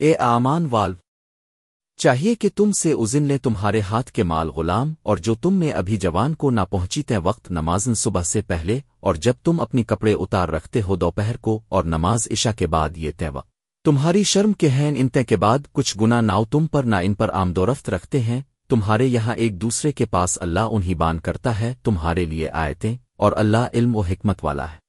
اے آمان والو، چاہیے کہ تم سے ازن لے تمہارے ہاتھ کے مال غلام اور جو تم میں ابھی جوان کو نہ پہنچی تے وقت نمازن صبح سے پہلے اور جب تم اپنی کپڑے اتار رکھتے ہو دوپہر کو اور نماز عشاء کے بعد یہ تے وقت تمہاری شرم کے ہیں انتے کے بعد کچھ گنا ناؤ تم پر نہ ان پر آمدورفت رکھتے ہیں۔ تمہارے یہاں ایک دوسرے کے پاس اللہ انہی بان کرتا ہے، تمہارے لیے آیتیں اور اللہ علم و حکمت والا ہے۔